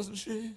doesn't she?